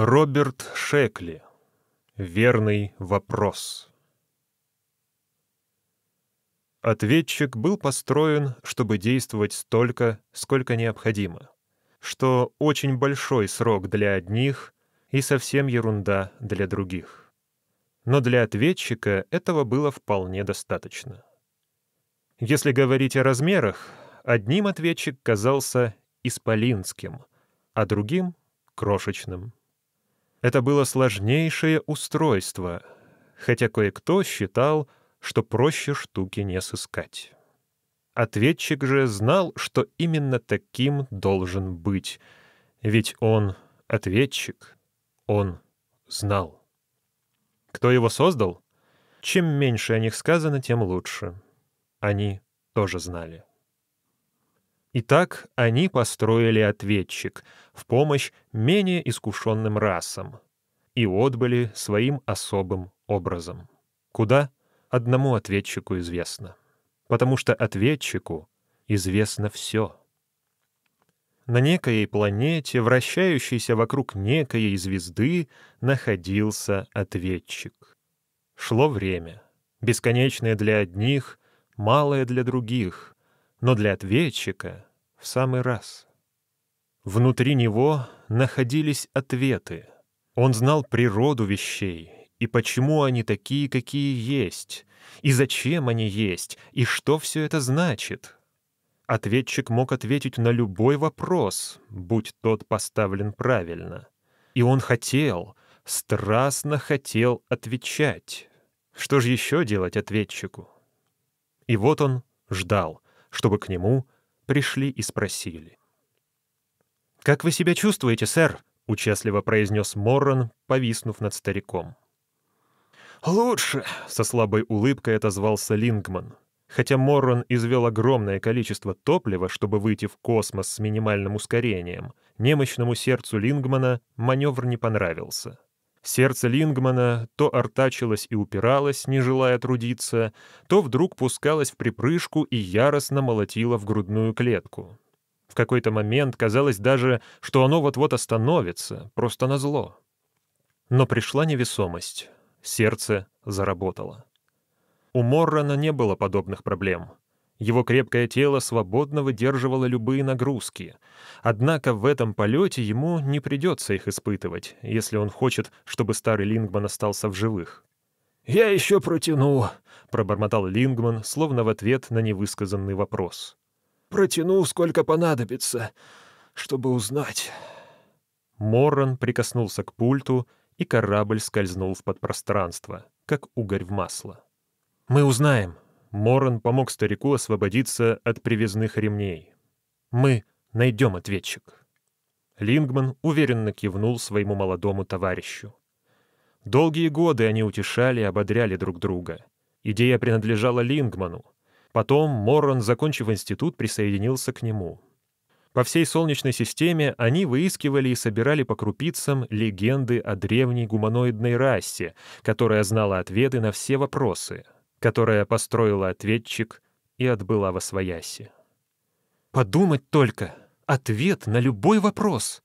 Роберт Шекли. Верный вопрос. Ответчик был построен, чтобы действовать столько, сколько необходимо, что очень большой срок для одних и совсем ерунда для других. Но для ответчика этого было вполне достаточно. Если говорить о размерах, одним ответчик казался исполинским, а другим — крошечным. Это было сложнейшее устройство, хотя кое-кто считал, что проще штуки не сыскать. Ответчик же знал, что именно таким должен быть, ведь он — ответчик, он знал. Кто его создал? Чем меньше о них сказано, тем лучше. Они тоже знали. Итак, они построили ответчик в помощь менее искушенным расам и отбыли своим особым образом. Куда? Одному ответчику известно. Потому что ответчику известно все. На некоей планете, вращающейся вокруг некоей звезды, находился ответчик. Шло время, бесконечное для одних, малое для других, но для ответчика в самый раз. Внутри него находились ответы. Он знал природу вещей и почему они такие, какие есть, и зачем они есть, и что все это значит. Ответчик мог ответить на любой вопрос, будь тот поставлен правильно. И он хотел, страстно хотел отвечать. Что же еще делать ответчику? И вот он ждал — чтобы к нему пришли и спросили. «Как вы себя чувствуете, сэр?» — участливо произнес Моррон, повиснув над стариком. «Лучше», — со слабой улыбкой отозвался Лингман. Хотя Моррон извел огромное количество топлива, чтобы выйти в космос с минимальным ускорением, немощному сердцу Лингмана маневр не понравился. Сердце Лингмана то артачилось и упиралось, не желая трудиться, то вдруг пускалось в припрыжку и яростно молотило в грудную клетку. В какой-то момент казалось даже, что оно вот-вот остановится, просто назло. Но пришла невесомость. Сердце заработало. У Моррона не было подобных проблем. Его крепкое тело свободно выдерживало любые нагрузки. Однако в этом полете ему не придется их испытывать, если он хочет, чтобы старый Лингман остался в живых. «Я еще протяну», — пробормотал Лингман, словно в ответ на невысказанный вопрос. «Протяну, сколько понадобится, чтобы узнать». Моррон прикоснулся к пульту, и корабль скользнул в подпространство, как угорь в масло. «Мы узнаем», Моран помог старику освободиться от привязных ремней. «Мы найдем ответчик». Лингман уверенно кивнул своему молодому товарищу. Долгие годы они утешали и ободряли друг друга. Идея принадлежала Лингману. Потом Моррон, закончив институт, присоединился к нему. По всей Солнечной системе они выискивали и собирали по крупицам легенды о древней гуманоидной расе, которая знала ответы на все вопросы — которая построила ответчик и отбыла во свояси. Подумать только! Ответ на любой вопрос!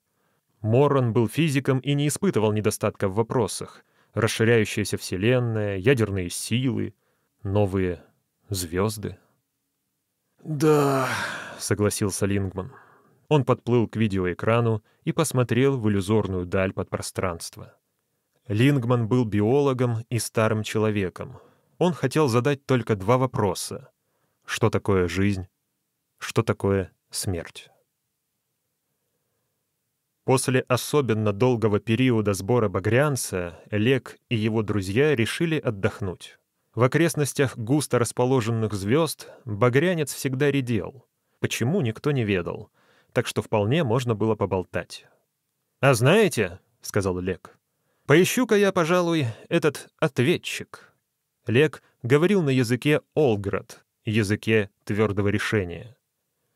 Моррон был физиком и не испытывал недостатка в вопросах. Расширяющаяся Вселенная, ядерные силы, новые звезды. «Да», — согласился Лингман. Он подплыл к видеоэкрану и посмотрел в иллюзорную даль подпространства. Лингман был биологом и старым человеком, он хотел задать только два вопроса. Что такое жизнь? Что такое смерть? После особенно долгого периода сбора багрянца Лек и его друзья решили отдохнуть. В окрестностях густо расположенных звезд багрянец всегда редел. Почему, никто не ведал, так что вполне можно было поболтать. «А знаете, — сказал Лек, — поищу-ка я, пожалуй, этот ответчик». Лек говорил на языке Олград, языке твердого решения.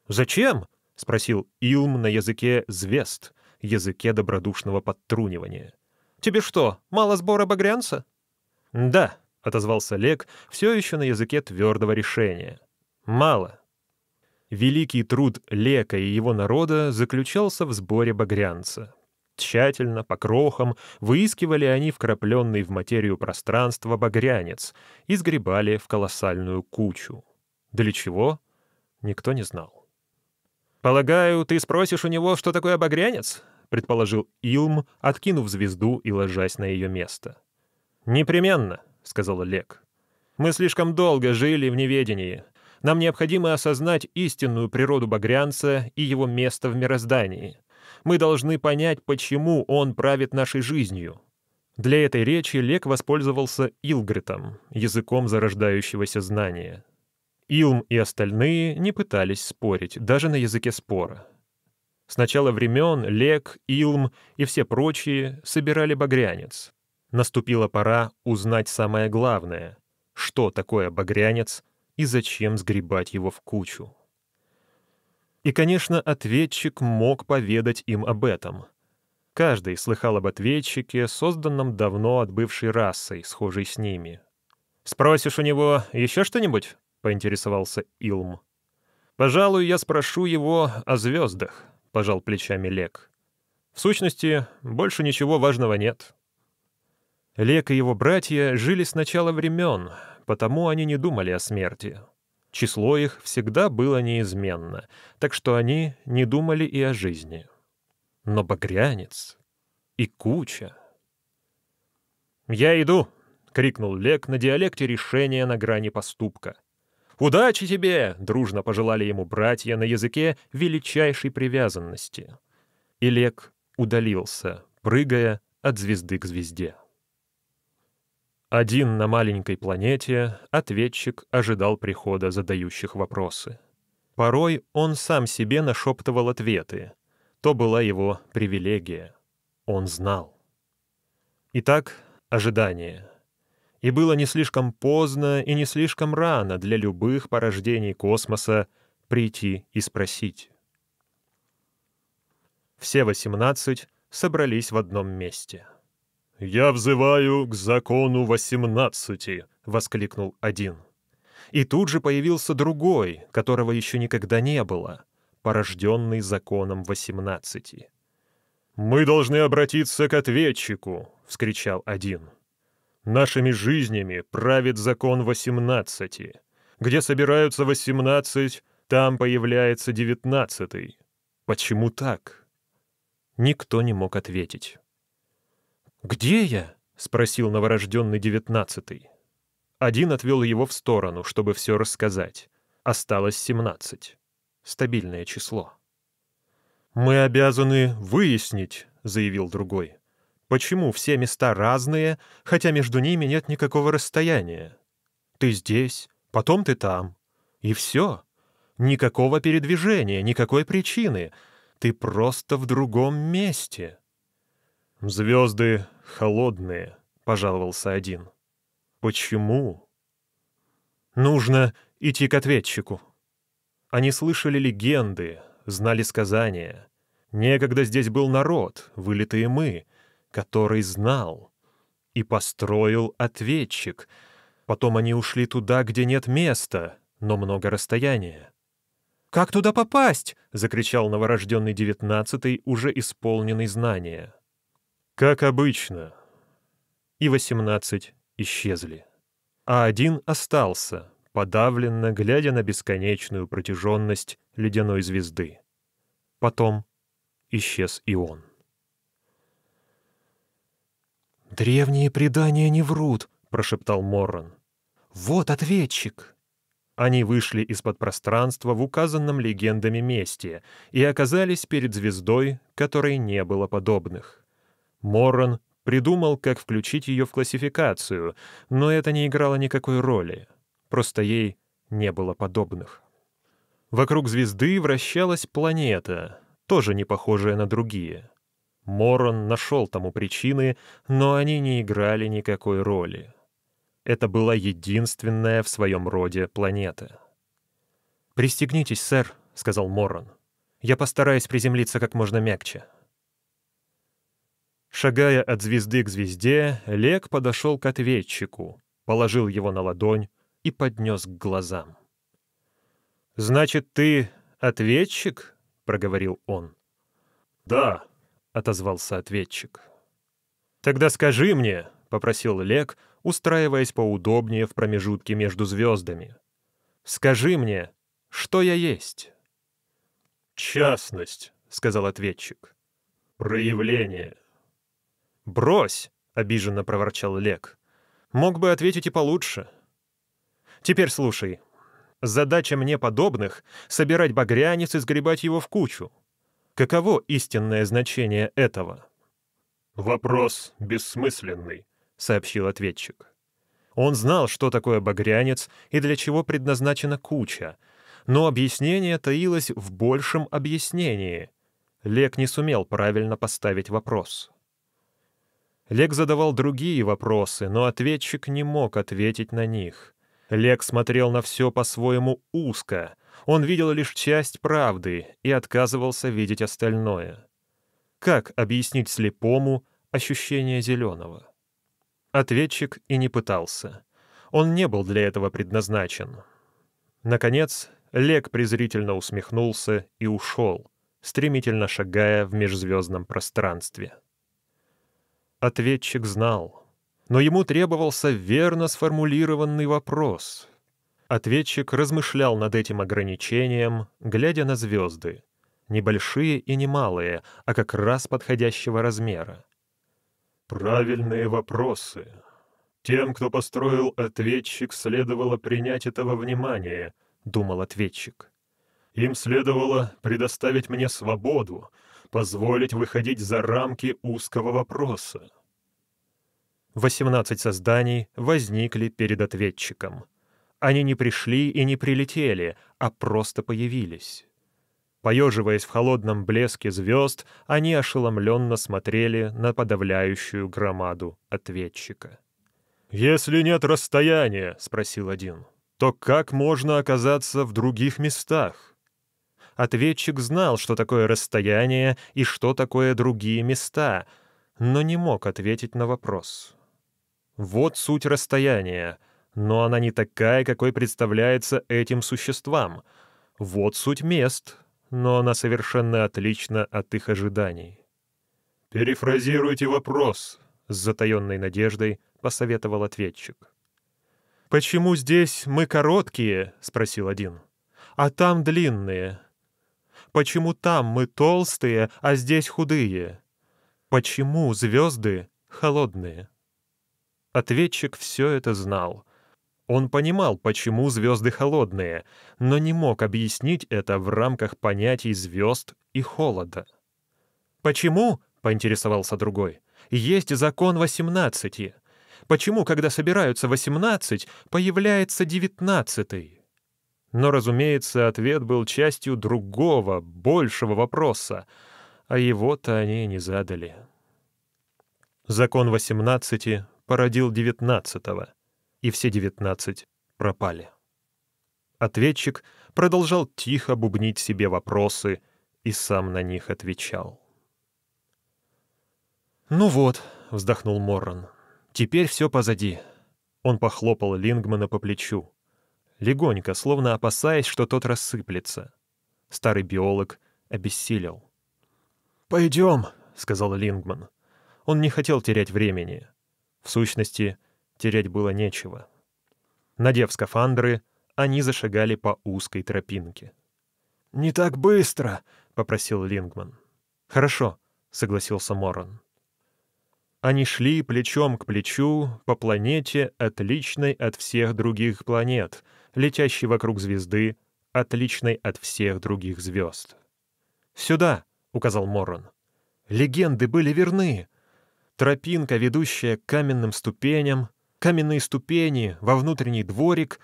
«Зачем?» — спросил Илм на языке звезд, языке добродушного подтрунивания. «Тебе что, мало сбора багрянца?» «Да», — отозвался Лек, все еще на языке твердого решения. «Мало». Великий труд Лека и его народа заключался в сборе багрянца. Тщательно, по крохам, выискивали они вкрапленный в материю пространства багрянец и сгребали в колоссальную кучу. Для чего? Никто не знал. «Полагаю, ты спросишь у него, что такое багрянец?» — предположил Илм, откинув звезду и ложась на ее место. «Непременно», — сказал Лек. «Мы слишком долго жили в неведении. Нам необходимо осознать истинную природу багрянца и его место в мироздании. Мы должны понять, почему он правит нашей жизнью». Для этой речи Лек воспользовался Илгритом, языком зарождающегося знания. Илм и остальные не пытались спорить, даже на языке спора. С начала времен Лек, Илм и все прочие собирали багрянец. Наступила пора узнать самое главное — что такое багрянец и зачем сгребать его в кучу. И, конечно, ответчик мог поведать им об этом. Каждый слыхал об ответчике, созданном давно отбывшей расой, схожей с ними. «Спросишь у него еще что-нибудь?» — поинтересовался Илм. «Пожалуй, я спрошу его о звездах», — пожал плечами Лек. «В сущности, больше ничего важного нет». Лек и его братья жили с начала времен, потому они не думали о смерти. Число их всегда было неизменно, так что они не думали и о жизни. Но багрянец и куча. «Я иду!» — крикнул Лек на диалекте решения на грани поступка. «Удачи тебе!» — дружно пожелали ему братья на языке величайшей привязанности. И Лек удалился, прыгая от звезды к звезде. Один на маленькой планете ответчик ожидал прихода задающих вопросы. Порой он сам себе нашептывал ответы. То была его привилегия. Он знал. Итак, ожидание. И было не слишком поздно и не слишком рано для любых порождений космоса прийти и спросить. Все восемнадцать собрались в одном месте — «Я взываю к закону восемнадцати!» — воскликнул один. И тут же появился другой, которого еще никогда не было, порожденный законом восемнадцати. «Мы должны обратиться к ответчику!» — вскричал один. «Нашими жизнями правит закон восемнадцати. Где собираются восемнадцать, там появляется девятнадцатый. Почему так?» Никто не мог ответить. «Где я?» — спросил новорожденный девятнадцатый. Один отвел его в сторону, чтобы все рассказать. Осталось семнадцать. Стабильное число. «Мы обязаны выяснить», — заявил другой, «почему все места разные, хотя между ними нет никакого расстояния. Ты здесь, потом ты там. И все. Никакого передвижения, никакой причины. Ты просто в другом месте». «Звезды холодные», — пожаловался один. «Почему?» «Нужно идти к ответчику». Они слышали легенды, знали сказания. Некогда здесь был народ, вылитые мы, который знал. И построил ответчик. Потом они ушли туда, где нет места, но много расстояния. «Как туда попасть?» — закричал новорожденный девятнадцатый, уже исполненный знания. Как обычно. И восемнадцать исчезли. А один остался, подавленно глядя на бесконечную протяженность ледяной звезды. Потом исчез и он. «Древние предания не врут», — прошептал Моррон. «Вот ответчик». Они вышли из-под пространства в указанном легендами месте и оказались перед звездой, которой не было подобных. Моррон придумал, как включить ее в классификацию, но это не играло никакой роли. Просто ей не было подобных. Вокруг звезды вращалась планета, тоже не похожая на другие. Моррон нашел тому причины, но они не играли никакой роли. Это была единственная в своем роде планета. «Пристегнитесь, сэр», — сказал Моррон. «Я постараюсь приземлиться как можно мягче». Шагая от звезды к звезде, Лек подошел к ответчику, положил его на ладонь и поднес к глазам. «Значит, ты ответчик?» — проговорил он. «Да», — отозвался ответчик. «Тогда скажи мне», — попросил Лек, устраиваясь поудобнее в промежутке между звездами. «Скажи мне, что я есть?» «Частность», — сказал ответчик. «Проявление». «Брось!» — обиженно проворчал Лек. «Мог бы ответить и получше». «Теперь слушай. Задача мне подобных — собирать багрянец и сгребать его в кучу. Каково истинное значение этого?» «Вопрос бессмысленный», — сообщил ответчик. Он знал, что такое багрянец и для чего предназначена куча, но объяснение таилось в большем объяснении. Лек не сумел правильно поставить вопрос. Лек задавал другие вопросы, но ответчик не мог ответить на них. Лек смотрел на все по-своему узко. Он видел лишь часть правды и отказывался видеть остальное. Как объяснить слепому ощущение зеленого? Ответчик и не пытался. Он не был для этого предназначен. Наконец, Лек презрительно усмехнулся и ушел, стремительно шагая в межзвездном пространстве. Ответчик знал, но ему требовался верно сформулированный вопрос. Ответчик размышлял над этим ограничением, глядя на звезды, небольшие и немалые, а как раз подходящего размера. «Правильные вопросы. Тем, кто построил ответчик, следовало принять этого внимания», — думал ответчик. «Им следовало предоставить мне свободу, позволить выходить за рамки узкого вопроса. 18 созданий возникли перед ответчиком. Они не пришли и не прилетели, а просто появились. Поеживаясь в холодном блеске звезд, они ошеломленно смотрели на подавляющую громаду ответчика. «Если нет расстояния, — спросил один, — то как можно оказаться в других местах?» Ответчик знал, что такое расстояние и что такое другие места, но не мог ответить на вопрос. Вот суть расстояния, но она не такая, какой представляется этим существам. Вот суть мест, но она совершенно отлична от их ожиданий. «Перефразируйте вопрос», — с затаенной надеждой посоветовал ответчик. «Почему здесь мы короткие?» — спросил один. «А там длинные?» Почему там мы толстые, а здесь худые? Почему звезды холодные?» Ответчик все это знал. Он понимал, почему звезды холодные, но не мог объяснить это в рамках понятий звезд и холода. «Почему?» — поинтересовался другой. «Есть закон восемнадцати. Почему, когда собираются восемнадцать, появляется девятнадцатый?» Но, разумеется, ответ был частью другого, большего вопроса, а его-то они не задали. Закон 18 породил 19 и все 19 пропали. Ответчик продолжал тихо бубнить себе вопросы и сам на них отвечал. «Ну вот», — вздохнул Моррон, — «теперь все позади». Он похлопал Лингмана по плечу легонько, словно опасаясь, что тот рассыплется. Старый биолог обессилел. «Пойдем», — сказал Лингман. Он не хотел терять времени. В сущности, терять было нечего. Надев скафандры, они зашагали по узкой тропинке. «Не так быстро», — попросил Лингман. «Хорошо», — согласился Морон. Они шли плечом к плечу по планете, отличной от всех других планет — летящей вокруг звезды, отличной от всех других звезд. «Сюда!» — указал Моррон. «Легенды были верны. Тропинка, ведущая к каменным ступеням, каменные ступени во внутренний дворик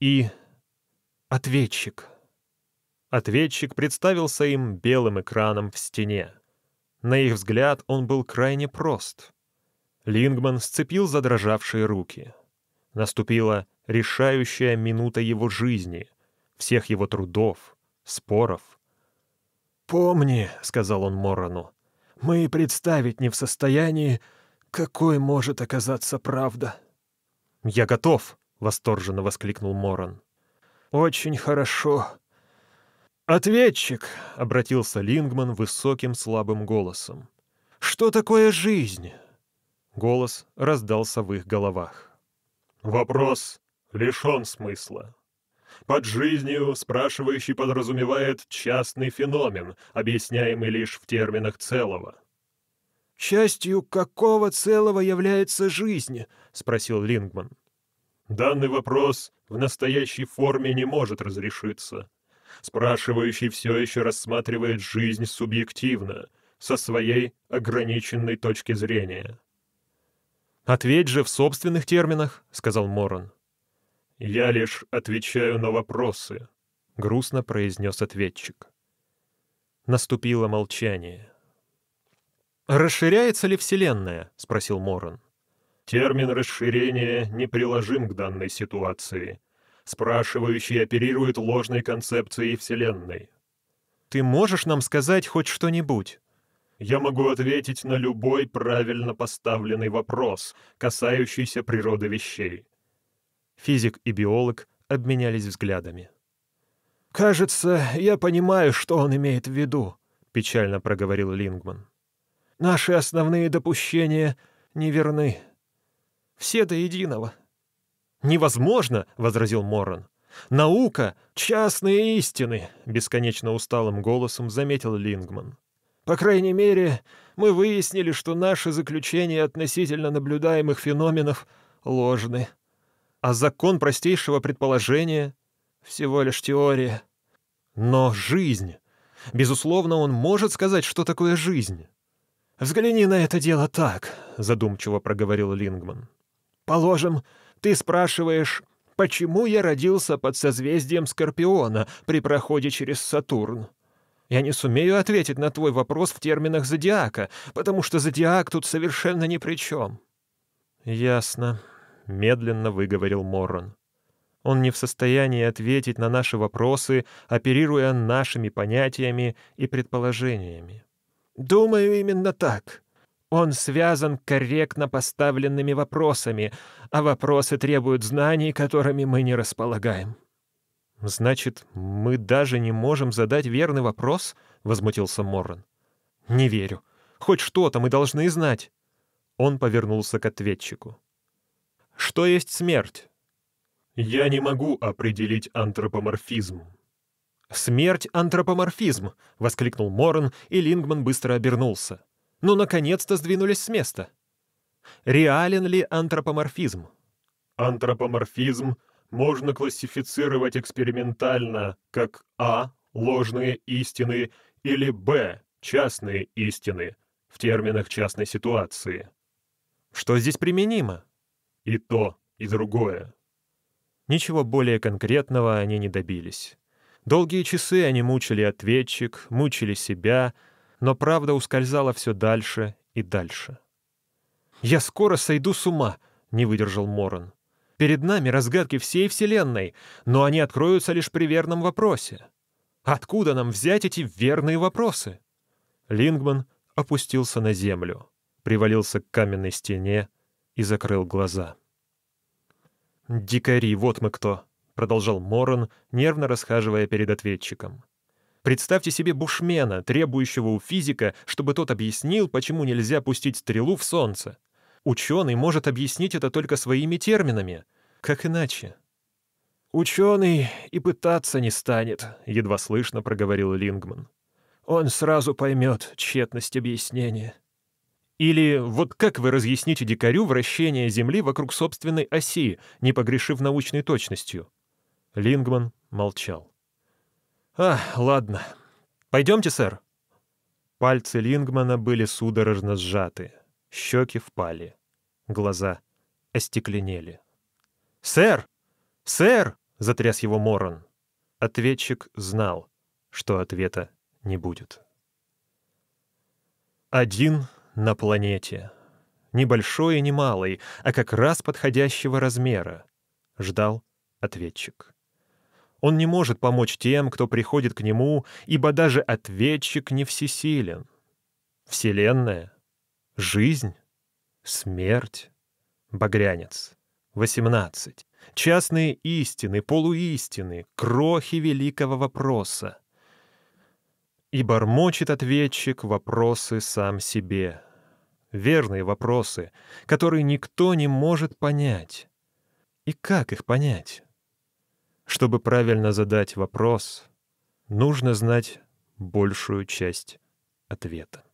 и... ответчик». Ответчик представился им белым экраном в стене. На их взгляд он был крайне прост. Лингман сцепил задрожавшие руки. Наступила решающая минута его жизни, всех его трудов, споров. «Помни», — сказал он Морону, — «мы представить не в состоянии, какой может оказаться правда». «Я готов», — восторженно воскликнул Морон. «Очень хорошо». «Ответчик», — обратился Лингман высоким слабым голосом. Что такое жизнь?» Голос раздался в их головах. «Вопрос лишен смысла. Под жизнью спрашивающий подразумевает частный феномен, объясняемый лишь в терминах целого. «Частью какого целого является жизнь?» — спросил Лингман. «Данный вопрос в настоящей форме не может разрешиться. Спрашивающий все еще рассматривает жизнь субъективно, со своей ограниченной точки зрения». «Ответь же в собственных терминах», — сказал Моран. «Я лишь отвечаю на вопросы», — грустно произнес ответчик. Наступило молчание. «Расширяется ли Вселенная?» — спросил Моран. «Термин расширения не приложим к данной ситуации. Спрашивающий оперирует ложной концепцией Вселенной». «Ты можешь нам сказать хоть что-нибудь?» «Я могу ответить на любой правильно поставленный вопрос, касающийся природы вещей. Физик и биолог обменялись взглядами. «Кажется, я понимаю, что он имеет в виду», — печально проговорил Лингман. «Наши основные допущения неверны. Все до единого». «Невозможно!» — возразил Моррон. «Наука — частные истины», — бесконечно усталым голосом заметил Лингман. «По крайней мере, мы выяснили, что наши заключения относительно наблюдаемых феноменов ложны». А закон простейшего предположения — всего лишь теория. Но жизнь... Безусловно, он может сказать, что такое жизнь. «Взгляни на это дело так», — задумчиво проговорил Лингман. «Положим, ты спрашиваешь, почему я родился под созвездием Скорпиона при проходе через Сатурн? Я не сумею ответить на твой вопрос в терминах зодиака, потому что зодиак тут совершенно ни при чем». «Ясно», — медленно выговорил Моррон. «Он не в состоянии ответить на наши вопросы, оперируя нашими понятиями и предположениями». «Думаю, именно так. Он связан корректно поставленными вопросами, а вопросы требуют знаний, которыми мы не располагаем». «Значит, мы даже не можем задать верный вопрос?» — возмутился Моррон. «Не верю. Хоть что-то мы должны знать». Он повернулся к ответчику. Что есть смерть? Я не могу определить антропоморфизм. «Смерть — антропоморфизм!» — воскликнул Моррен, и Лингман быстро обернулся. «Ну, наконец-то сдвинулись с места!» Реален ли антропоморфизм? Антропоморфизм можно классифицировать экспериментально как А — ложные истины или Б — частные истины в терминах частной ситуации. Что здесь применимо? И то, и другое. Ничего более конкретного они не добились. Долгие часы они мучили ответчик, мучили себя, но правда ускользала все дальше и дальше. «Я скоро сойду с ума», — не выдержал Моран. «Перед нами разгадки всей Вселенной, но они откроются лишь при верном вопросе. Откуда нам взять эти верные вопросы?» Лингман опустился на землю, привалился к каменной стене и закрыл глаза. «Дикари, вот мы кто!» — продолжал Морон, нервно расхаживая перед ответчиком. «Представьте себе бушмена, требующего у физика, чтобы тот объяснил, почему нельзя пустить стрелу в солнце. Ученый может объяснить это только своими терминами. Как иначе?» «Ученый и пытаться не станет», — едва слышно проговорил Лингман. «Он сразу поймет тщетность объяснения». Или вот как вы разъясните дикарю вращение Земли вокруг собственной оси, не погрешив научной точностью?» Лингман молчал. «А, ладно. Пойдемте, сэр». Пальцы Лингмана были судорожно сжаты, щеки впали, глаза остекленели. «Сэр! Сэр!» — затряс его Морон. Ответчик знал, что ответа не будет. Один на планете. Небольшой и не малый, а как раз подходящего размера. Ждал ответчик. Он не может помочь тем, кто приходит к нему, ибо даже ответчик не всесилен. Вселенная, жизнь, смерть, багрянец, 18. Частные истины, полуистины, крохи великого вопроса. И бормочет ответчик вопросы сам себе. верные вопросы, которые никто не может понять. И как их понять? Чтобы правильно задать вопрос, нужно знать большую часть ответа.